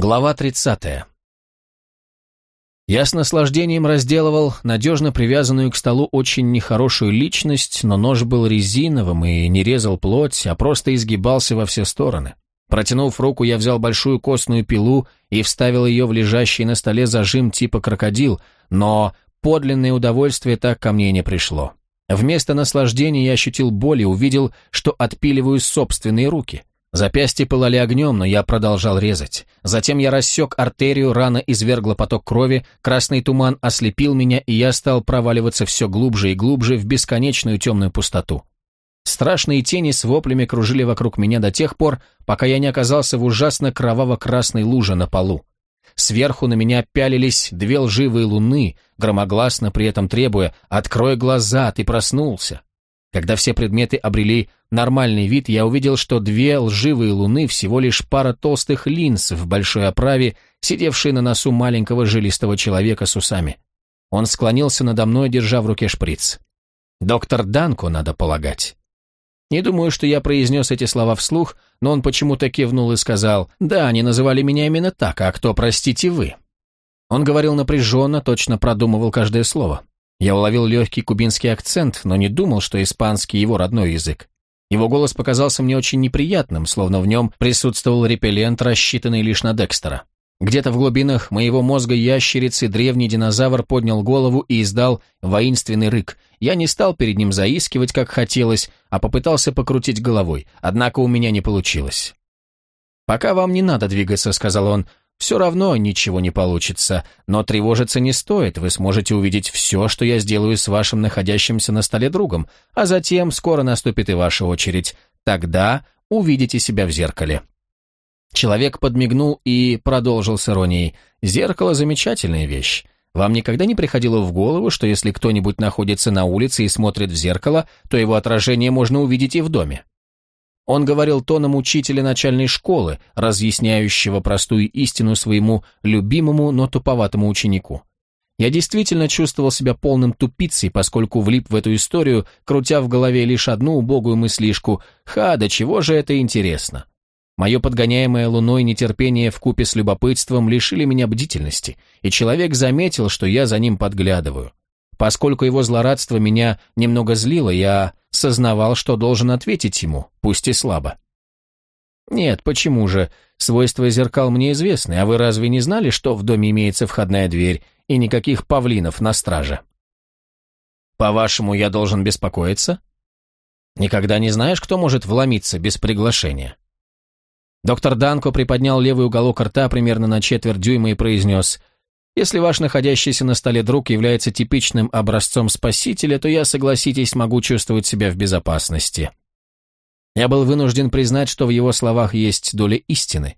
Глава 30. Я с наслаждением разделывал надежно привязанную к столу очень нехорошую личность, но нож был резиновым и не резал плоть, а просто изгибался во все стороны. Протянув руку, я взял большую костную пилу и вставил ее в лежащий на столе зажим типа крокодил, но подлинное удовольствие так ко мне не пришло. Вместо наслаждения я ощутил боль и увидел, что отпиливаю собственные руки. Запястья пылали огнем, но я продолжал резать. Затем я рассек артерию, рана извергла поток крови, красный туман ослепил меня, и я стал проваливаться все глубже и глубже в бесконечную темную пустоту. Страшные тени с воплями кружили вокруг меня до тех пор, пока я не оказался в ужасно кроваво-красной луже на полу. Сверху на меня пялились две лживые луны, громогласно при этом требуя «Открой глаза, ты проснулся!» Когда все предметы обрели нормальный вид, я увидел, что две лживые луны всего лишь пара толстых линз в большой оправе, сидевшие на носу маленького жилистого человека с усами. Он склонился надо мной, держа в руке шприц. «Доктор Данко, надо полагать». Не думаю, что я произнес эти слова вслух, но он почему-то кивнул и сказал, «Да, они называли меня именно так, а кто, простите, вы?» Он говорил напряженно, точно продумывал каждое слово. Я уловил легкий кубинский акцент, но не думал, что испанский его родной язык. Его голос показался мне очень неприятным, словно в нем присутствовал репеллент, рассчитанный лишь на Декстера. Где-то в глубинах моего мозга ящерицы древний динозавр поднял голову и издал воинственный рык. Я не стал перед ним заискивать, как хотелось, а попытался покрутить головой, однако у меня не получилось. «Пока вам не надо двигаться», — сказал он, все равно ничего не получится, но тревожиться не стоит, вы сможете увидеть все, что я сделаю с вашим находящимся на столе другом, а затем скоро наступит и ваша очередь. Тогда увидите себя в зеркале». Человек подмигнул и продолжил с иронией. «Зеркало – замечательная вещь. Вам никогда не приходило в голову, что если кто-нибудь находится на улице и смотрит в зеркало, то его отражение можно увидеть и в доме? Он говорил тоном учителя начальной школы, разъясняющего простую истину своему любимому, но туповатому ученику. Я действительно чувствовал себя полным тупицей, поскольку влип в эту историю, крутя в голове лишь одну убогую мыслишку «Ха, да чего же это интересно?» Мое подгоняемое луной нетерпение в купе с любопытством лишили меня бдительности, и человек заметил, что я за ним подглядываю. Поскольку его злорадство меня немного злило, я сознавал, что должен ответить ему, пусть и слабо. «Нет, почему же? Свойства зеркал мне известны, а вы разве не знали, что в доме имеется входная дверь и никаких павлинов на страже?» «По-вашему, я должен беспокоиться?» «Никогда не знаешь, кто может вломиться без приглашения?» Доктор Данко приподнял левый уголок рта примерно на четверть дюйма и произнес если ваш находящийся на столе друг является типичным образцом спасителя, то я, согласитесь, могу чувствовать себя в безопасности. Я был вынужден признать, что в его словах есть доля истины.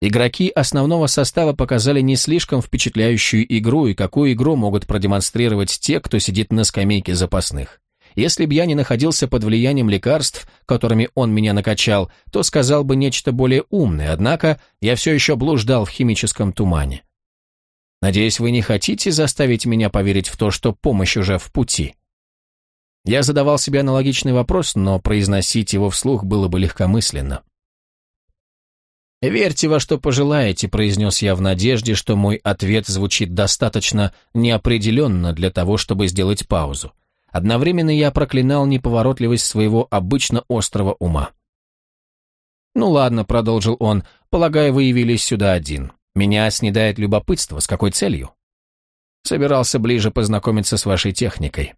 Игроки основного состава показали не слишком впечатляющую игру, и какую игру могут продемонстрировать те, кто сидит на скамейке запасных. Если бы я не находился под влиянием лекарств, которыми он меня накачал, то сказал бы нечто более умное, однако я все еще блуждал в химическом тумане. Надеюсь, вы не хотите заставить меня поверить в то, что помощь уже в пути?» Я задавал себе аналогичный вопрос, но произносить его вслух было бы легкомысленно. «Верьте во что пожелаете», — произнес я в надежде, что мой ответ звучит достаточно неопределенно для того, чтобы сделать паузу. Одновременно я проклинал неповоротливость своего обычно острого ума. «Ну ладно», — продолжил он, — «полагаю, вы явились сюда один. Меня снедает любопытство. С какой целью? Собирался ближе познакомиться с вашей техникой.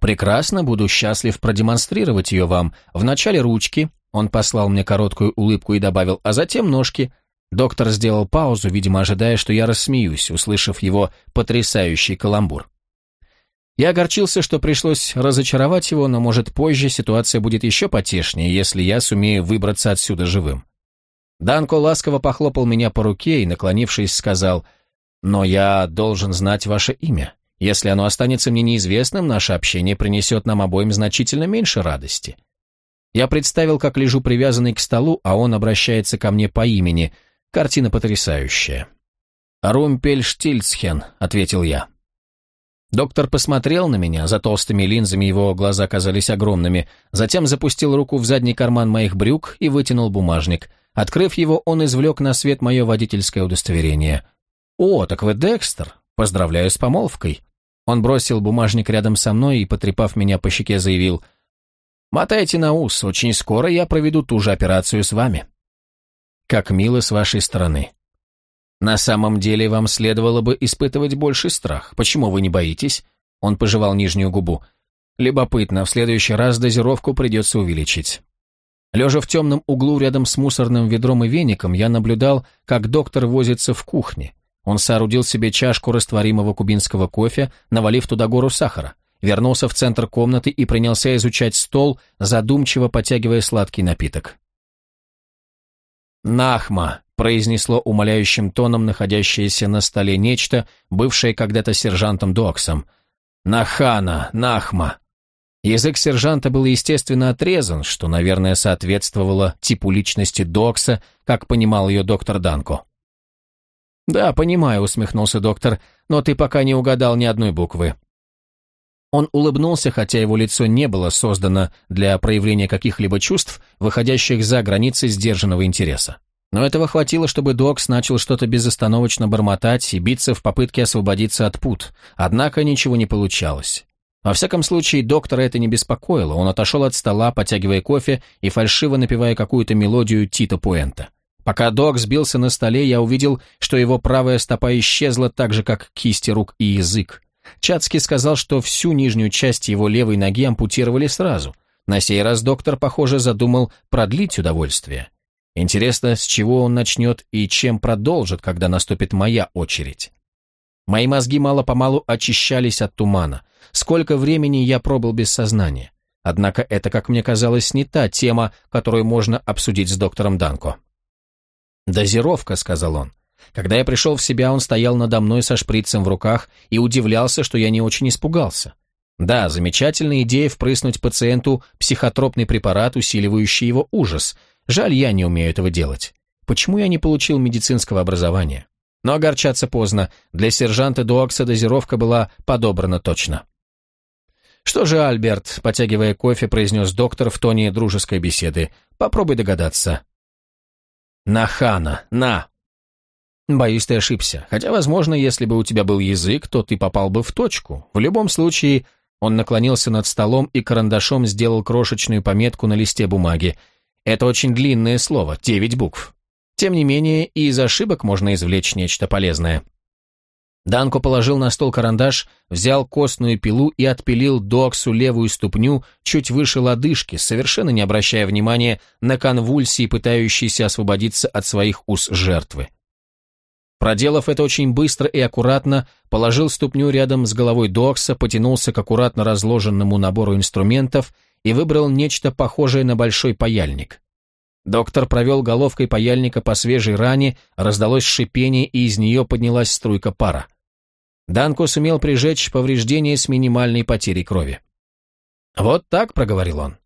Прекрасно, буду счастлив продемонстрировать ее вам. Вначале ручки, он послал мне короткую улыбку и добавил, а затем ножки. Доктор сделал паузу, видимо, ожидая, что я рассмеюсь, услышав его потрясающий каламбур. Я огорчился, что пришлось разочаровать его, но, может, позже ситуация будет еще потешнее, если я сумею выбраться отсюда живым. Данко ласково похлопал меня по руке и, наклонившись, сказал, «Но я должен знать ваше имя. Если оно останется мне неизвестным, наше общение принесет нам обоим значительно меньше радости». Я представил, как лежу привязанный к столу, а он обращается ко мне по имени. Картина потрясающая. «Румпельштильцхен», — ответил я. Доктор посмотрел на меня, за толстыми линзами его глаза казались огромными, затем запустил руку в задний карман моих брюк и вытянул бумажник — Открыв его, он извлек на свет мое водительское удостоверение. «О, так вы Декстер! Поздравляю с помолвкой!» Он бросил бумажник рядом со мной и, потрепав меня по щеке, заявил «Мотайте на ус, очень скоро я проведу ту же операцию с вами». «Как мило с вашей стороны. На самом деле вам следовало бы испытывать больший страх. Почему вы не боитесь?» Он пожевал нижнюю губу. «Любопытно, в следующий раз дозировку придется увеличить». Лежа в темном углу рядом с мусорным ведром и веником, я наблюдал, как доктор возится в кухне. Он соорудил себе чашку растворимого кубинского кофе, навалив туда гору сахара, вернулся в центр комнаты и принялся изучать стол, задумчиво потягивая сладкий напиток. «Нахма!» — произнесло умоляющим тоном находящееся на столе нечто, бывшее когда-то сержантом Дуаксом. «Нахана! Нахма!» Язык сержанта был, естественно, отрезан, что, наверное, соответствовало типу личности Докса, как понимал ее доктор Данко. «Да, понимаю», — усмехнулся доктор, «но ты пока не угадал ни одной буквы». Он улыбнулся, хотя его лицо не было создано для проявления каких-либо чувств, выходящих за границы сдержанного интереса. Но этого хватило, чтобы Докс начал что-то безостановочно бормотать и биться в попытке освободиться от пут, однако ничего не получалось. Во всяком случае, доктора это не беспокоило, он отошел от стола, потягивая кофе и фальшиво напевая какую-то мелодию Тито Пуэнта. Пока док сбился на столе, я увидел, что его правая стопа исчезла так же, как кисти рук и язык. Чацкий сказал, что всю нижнюю часть его левой ноги ампутировали сразу. На сей раз доктор, похоже, задумал продлить удовольствие. Интересно, с чего он начнет и чем продолжит, когда наступит моя очередь. Мои мозги мало-помалу очищались от тумана. Сколько времени я пробыл без сознания. Однако это, как мне казалось, не та тема, которую можно обсудить с доктором Данко. «Дозировка», — сказал он. Когда я пришел в себя, он стоял надо мной со шприцем в руках и удивлялся, что я не очень испугался. Да, замечательная идея впрыснуть пациенту психотропный препарат, усиливающий его ужас. Жаль, я не умею этого делать. Почему я не получил медицинского образования? Но огорчаться поздно, для сержанта Дуакса дозировка была подобрана точно. «Что же, Альберт», — потягивая кофе, произнес доктор в тоне дружеской беседы, — «попробуй догадаться». «На хана, на!» «Боюсь, ты ошибся. Хотя, возможно, если бы у тебя был язык, то ты попал бы в точку. В любом случае...» Он наклонился над столом и карандашом сделал крошечную пометку на листе бумаги. «Это очень длинное слово, девять букв». Тем не менее, и из ошибок можно извлечь нечто полезное. Данко положил на стол карандаш, взял костную пилу и отпилил Доксу левую ступню чуть выше лодыжки, совершенно не обращая внимания на конвульсии, пытающиеся освободиться от своих уз жертвы. Проделав это очень быстро и аккуратно, положил ступню рядом с головой Докса, потянулся к аккуратно разложенному набору инструментов и выбрал нечто похожее на большой паяльник. Доктор провел головкой паяльника по свежей ране, раздалось шипение, и из нее поднялась струйка пара. Данко сумел прижечь повреждение с минимальной потерей крови. «Вот так», — проговорил он.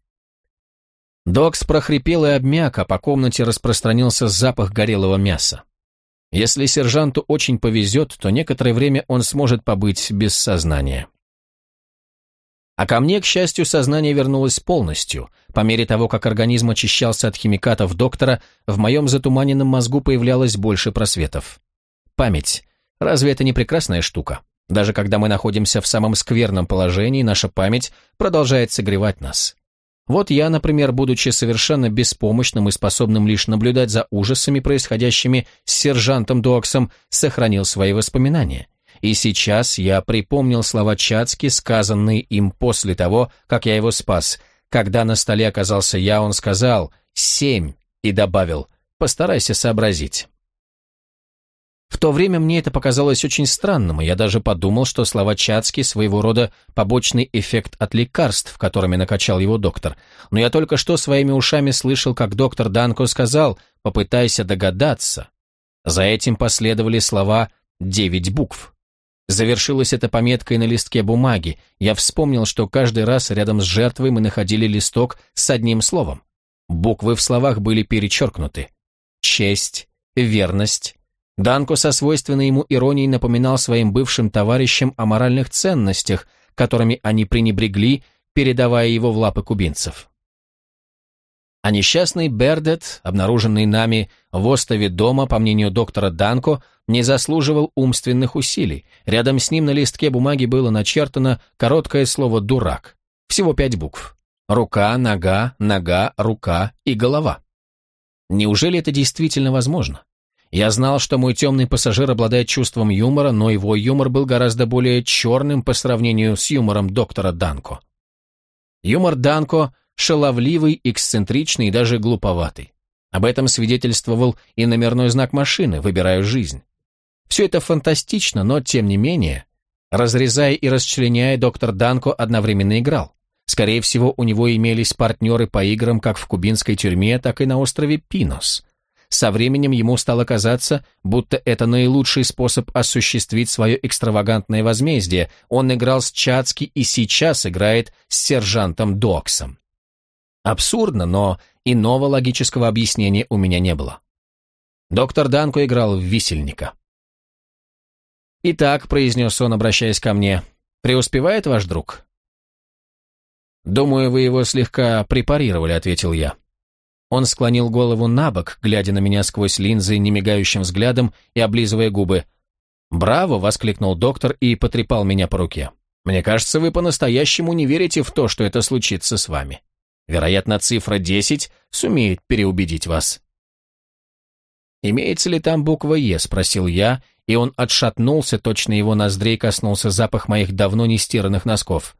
Докс прохрипел и обмяк, а по комнате распространился запах горелого мяса. Если сержанту очень повезет, то некоторое время он сможет побыть без сознания. А ко мне, к счастью, сознание вернулось полностью. По мере того, как организм очищался от химикатов доктора, в моем затуманенном мозгу появлялось больше просветов. Память. Разве это не прекрасная штука? Даже когда мы находимся в самом скверном положении, наша память продолжает согревать нас. Вот я, например, будучи совершенно беспомощным и способным лишь наблюдать за ужасами, происходящими с сержантом Дуаксом, сохранил свои воспоминания. И сейчас я припомнил слова Чацки, сказанные им после того, как я его спас. Когда на столе оказался я, он сказал «семь» и добавил «постарайся сообразить». В то время мне это показалось очень странным, и я даже подумал, что слова Чацки своего рода побочный эффект от лекарств, которыми накачал его доктор. Но я только что своими ушами слышал, как доктор Данко сказал «попытайся догадаться». За этим последовали слова «девять букв». Завершилось это пометкой на листке бумаги. Я вспомнил, что каждый раз рядом с жертвой мы находили листок с одним словом. Буквы в словах были перечеркнуты. Честь, верность. Данко со свойственной ему иронией напоминал своим бывшим товарищам о моральных ценностях, которыми они пренебрегли, передавая его в лапы кубинцев. А несчастный Бердет, обнаруженный нами в остове дома, по мнению доктора Данко, не заслуживал умственных усилий. Рядом с ним на листке бумаги было начертано короткое слово «дурак». Всего пять букв. Рука, нога, нога, рука и голова. Неужели это действительно возможно? Я знал, что мой темный пассажир обладает чувством юмора, но его юмор был гораздо более черным по сравнению с юмором доктора Данко. Юмор Данко шаловливый, эксцентричный и даже глуповатый. Об этом свидетельствовал и номерной знак машины «Выбираю жизнь». Все это фантастично, но тем не менее, разрезая и расчленяя, доктор Данко одновременно играл. Скорее всего, у него имелись партнеры по играм как в кубинской тюрьме, так и на острове Пинос. Со временем ему стало казаться, будто это наилучший способ осуществить свое экстравагантное возмездие. Он играл с Чацки и сейчас играет с сержантом Доксом. Абсурдно, но иного логического объяснения у меня не было. Доктор Данко играл в висельника. «Итак», — произнес он, обращаясь ко мне, — «преуспевает ваш друг?» «Думаю, вы его слегка препарировали», — ответил я. Он склонил голову на бок, глядя на меня сквозь линзы немигающим взглядом и облизывая губы. «Браво!» — воскликнул доктор и потрепал меня по руке. «Мне кажется, вы по-настоящему не верите в то, что это случится с вами». Вероятно, цифра 10 сумеет переубедить вас. «Имеется ли там буква «Е»?» – спросил я, и он отшатнулся, точно его ноздрей коснулся запах моих давно не стиранных носков.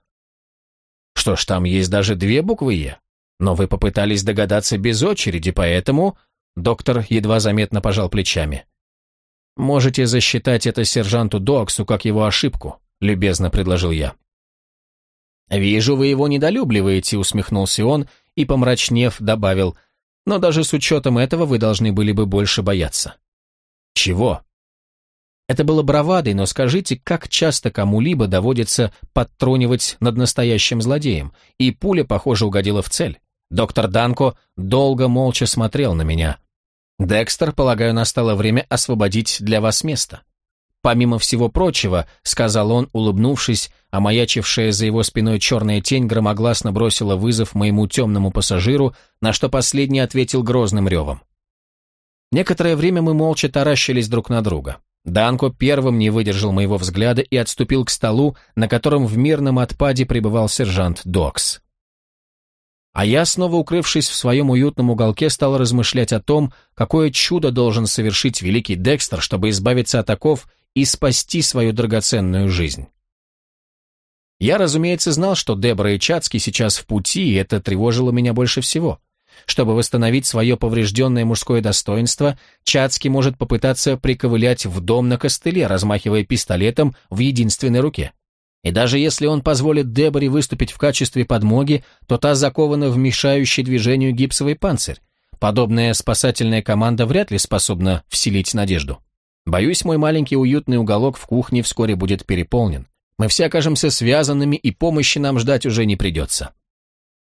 «Что ж, там есть даже две буквы «Е». Но вы попытались догадаться без очереди, поэтому...» Доктор едва заметно пожал плечами. «Можете засчитать это сержанту Доксу как его ошибку», – любезно предложил я. «Вижу, вы его недолюбливаете», — усмехнулся он и, помрачнев, добавил, «но даже с учетом этого вы должны были бы больше бояться». «Чего?» Это было бравадой, но скажите, как часто кому-либо доводится подтрунивать над настоящим злодеем, и пуля, похоже, угодила в цель. Доктор Данко долго молча смотрел на меня. «Декстер, полагаю, настало время освободить для вас место». «Помимо всего прочего», — сказал он, улыбнувшись, а маячившая за его спиной черная тень громогласно бросила вызов моему темному пассажиру, на что последний ответил грозным ревом. Некоторое время мы молча таращились друг на друга. Данко первым не выдержал моего взгляда и отступил к столу, на котором в мирном отпаде пребывал сержант Докс. А я, снова укрывшись в своем уютном уголке, стал размышлять о том, какое чудо должен совершить великий Декстер, чтобы избавиться от оков и спасти свою драгоценную жизнь. Я, разумеется, знал, что Дебора и Чацкий сейчас в пути, и это тревожило меня больше всего. Чтобы восстановить свое поврежденное мужское достоинство, Чацкий может попытаться приковылять в дом на костыле, размахивая пистолетом в единственной руке. И даже если он позволит Деборе выступить в качестве подмоги, то та закована в мешающий движению гипсовый панцирь. Подобная спасательная команда вряд ли способна вселить надежду. Боюсь, мой маленький уютный уголок в кухне вскоре будет переполнен. Мы все окажемся связанными, и помощи нам ждать уже не придется.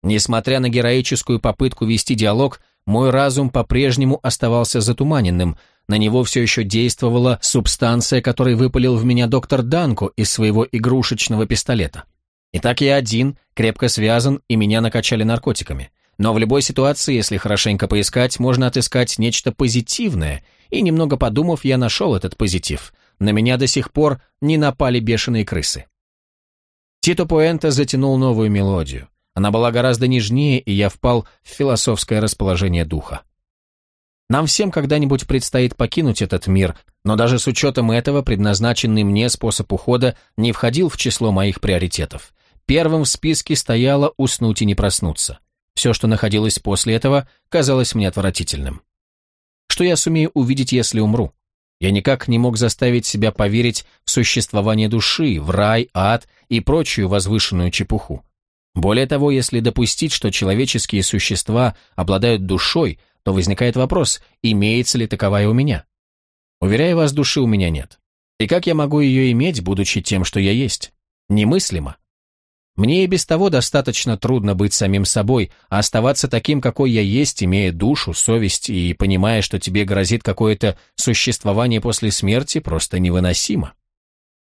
Несмотря на героическую попытку вести диалог, мой разум по-прежнему оставался затуманенным, на него все еще действовала субстанция, которой выпалил в меня доктор Данко из своего игрушечного пистолета. Итак, я один, крепко связан, и меня накачали наркотиками. Но в любой ситуации, если хорошенько поискать, можно отыскать нечто позитивное, и немного подумав, я нашел этот позитив. На меня до сих пор не напали бешеные крысы. Тито Пуэнто затянул новую мелодию. Она была гораздо нежнее, и я впал в философское расположение духа. Нам всем когда-нибудь предстоит покинуть этот мир, но даже с учетом этого предназначенный мне способ ухода не входил в число моих приоритетов. Первым в списке стояло уснуть и не проснуться. Все, что находилось после этого, казалось мне отвратительным. Что я сумею увидеть, если умру? Я никак не мог заставить себя поверить в существование души, в рай, ад и прочую возвышенную чепуху. Более того, если допустить, что человеческие существа обладают душой, то возникает вопрос, имеется ли таковая у меня? Уверяю вас, души у меня нет. И как я могу ее иметь, будучи тем, что я есть? Немыслимо. Мне и без того достаточно трудно быть самим собой, а оставаться таким, какой я есть, имея душу, совесть и понимая, что тебе грозит какое-то существование после смерти, просто невыносимо.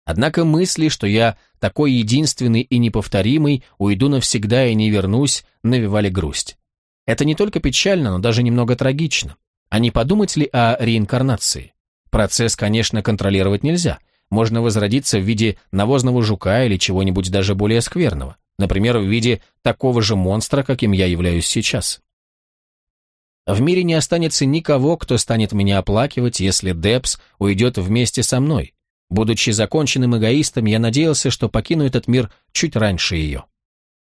Однако мысли, что я такой единственный и неповторимый, уйду навсегда и не вернусь, навевали грусть. Это не только печально, но даже немного трагично. А не подумать ли о реинкарнации? Процесс, конечно, контролировать нельзя. Можно возродиться в виде навозного жука или чего-нибудь даже более скверного. Например, в виде такого же монстра, каким я являюсь сейчас. В мире не останется никого, кто станет меня оплакивать, если Депс уйдет вместе со мной. Будучи законченным эгоистом, я надеялся, что покину этот мир чуть раньше ее.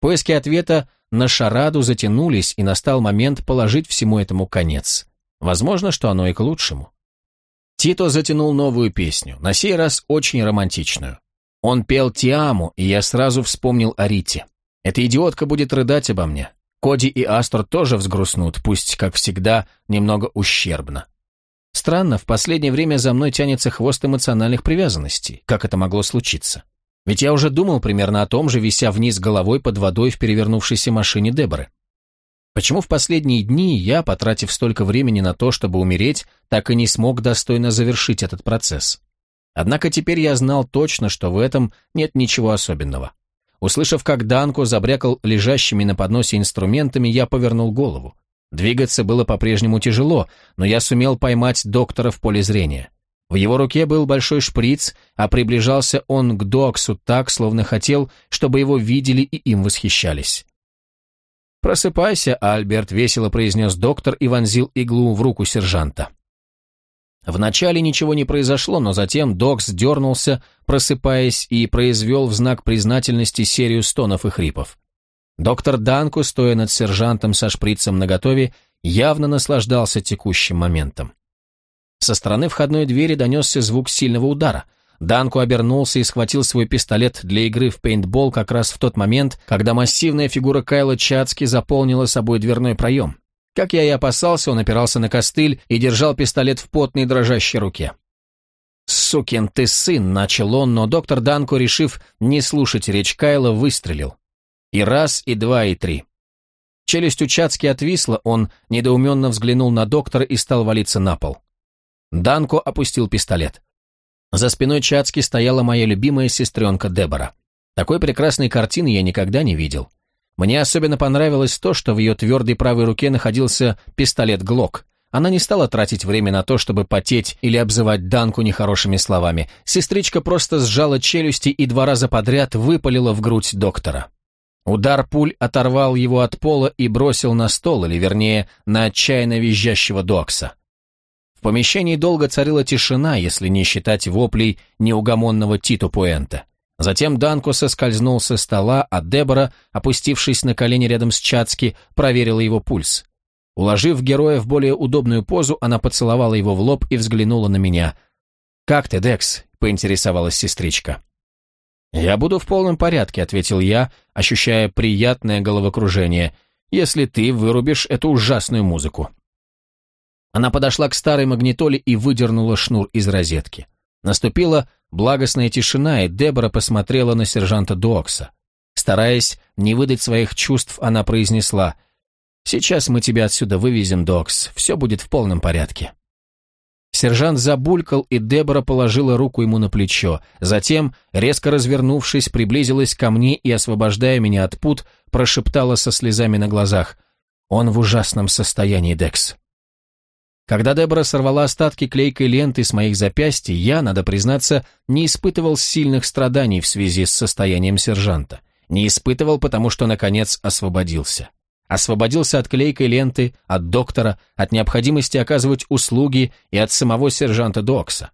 Поиски ответа на шараду затянулись, и настал момент положить всему этому конец. Возможно, что оно и к лучшему. Тито затянул новую песню, на сей раз очень романтичную. Он пел «Тиаму», и я сразу вспомнил о Рите. Эта идиотка будет рыдать обо мне. Коди и Астор тоже взгрустнут, пусть, как всегда, немного ущербно. Странно, в последнее время за мной тянется хвост эмоциональных привязанностей. Как это могло случиться? Ведь я уже думал примерно о том же, вися вниз головой под водой в перевернувшейся машине Деборы. Почему в последние дни я, потратив столько времени на то, чтобы умереть, так и не смог достойно завершить этот процесс? Однако теперь я знал точно, что в этом нет ничего особенного. Услышав, как Данко забрякал лежащими на подносе инструментами, я повернул голову. Двигаться было по-прежнему тяжело, но я сумел поймать доктора в поле зрения. В его руке был большой шприц, а приближался он к Доксу так, словно хотел, чтобы его видели и им восхищались. «Просыпайся, Альберт», — весело произнес доктор и вонзил иглу в руку сержанта. Вначале ничего не произошло, но затем Докс дернулся, просыпаясь, и произвел в знак признательности серию стонов и хрипов. Доктор Данку, стоя над сержантом со шприцем наготове, явно наслаждался текущим моментом. Со стороны входной двери донесся звук сильного удара. Данку обернулся и схватил свой пистолет для игры в пейнтбол как раз в тот момент, когда массивная фигура Кайла Чацки заполнила собой дверной проем. Как я и опасался, он опирался на костыль и держал пистолет в потной дрожащей руке. «Сукин ты сын!» — начал он, но доктор Данко, решив не слушать речь Кайла, выстрелил. И раз, и два, и три. Челюсть у Чацки отвисла, он недоуменно взглянул на доктора и стал валиться на пол. Данко опустил пистолет. За спиной Чацки стояла моя любимая сестренка Дебора. Такой прекрасной картины я никогда не видел. Мне особенно понравилось то, что в ее твердой правой руке находился пистолет «Глок». Она не стала тратить время на то, чтобы потеть или обзывать Данку нехорошими словами. Сестричка просто сжала челюсти и два раза подряд выпалила в грудь доктора. Удар пуль оторвал его от пола и бросил на стол, или вернее, на отчаянно визжащего Докса. В помещении долго царила тишина, если не считать воплей неугомонного Титу Пуэнта. Затем Данко соскользнул со стола, а Дебора, опустившись на колени рядом с Чацки, проверила его пульс. Уложив героя в более удобную позу, она поцеловала его в лоб и взглянула на меня. «Как ты, Декс?» — поинтересовалась сестричка. «Я буду в полном порядке», — ответил я, ощущая приятное головокружение, «если ты вырубишь эту ужасную музыку». Она подошла к старой магнитоле и выдернула шнур из розетки. Наступила благостная тишина, и Дебора посмотрела на сержанта Дуокса. Стараясь не выдать своих чувств, она произнесла «Сейчас мы тебя отсюда вывезем, Докс, все будет в полном порядке». Сержант забулькал, и Дебора положила руку ему на плечо. Затем, резко развернувшись, приблизилась ко мне и, освобождая меня от пут, прошептала со слезами на глазах «Он в ужасном состоянии, Декс». Когда Дебора сорвала остатки клейкой ленты с моих запястий, я, надо признаться, не испытывал сильных страданий в связи с состоянием сержанта. Не испытывал, потому что, наконец, освободился. Освободился от клейкой ленты, от доктора, от необходимости оказывать услуги и от самого сержанта Докса.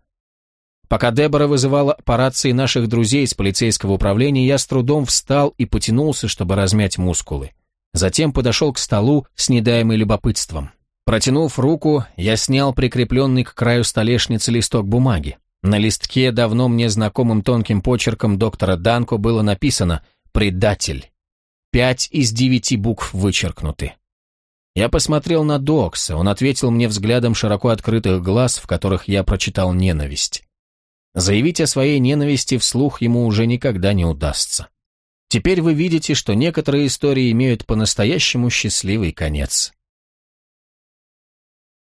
Пока Дебора вызывала по рации наших друзей из полицейского управления, я с трудом встал и потянулся, чтобы размять мускулы. Затем подошел к столу с недаемым любопытством. Протянув руку, я снял прикрепленный к краю столешницы листок бумаги. На листке давно мне знакомым тонким почерком доктора Данко было написано «Предатель». Пять из девяти букв вычеркнуты. Я посмотрел на Докса, он ответил мне взглядом широко открытых глаз, в которых я прочитал ненависть. Заявить о своей ненависти вслух ему уже никогда не удастся. Теперь вы видите, что некоторые истории имеют по-настоящему счастливый конец.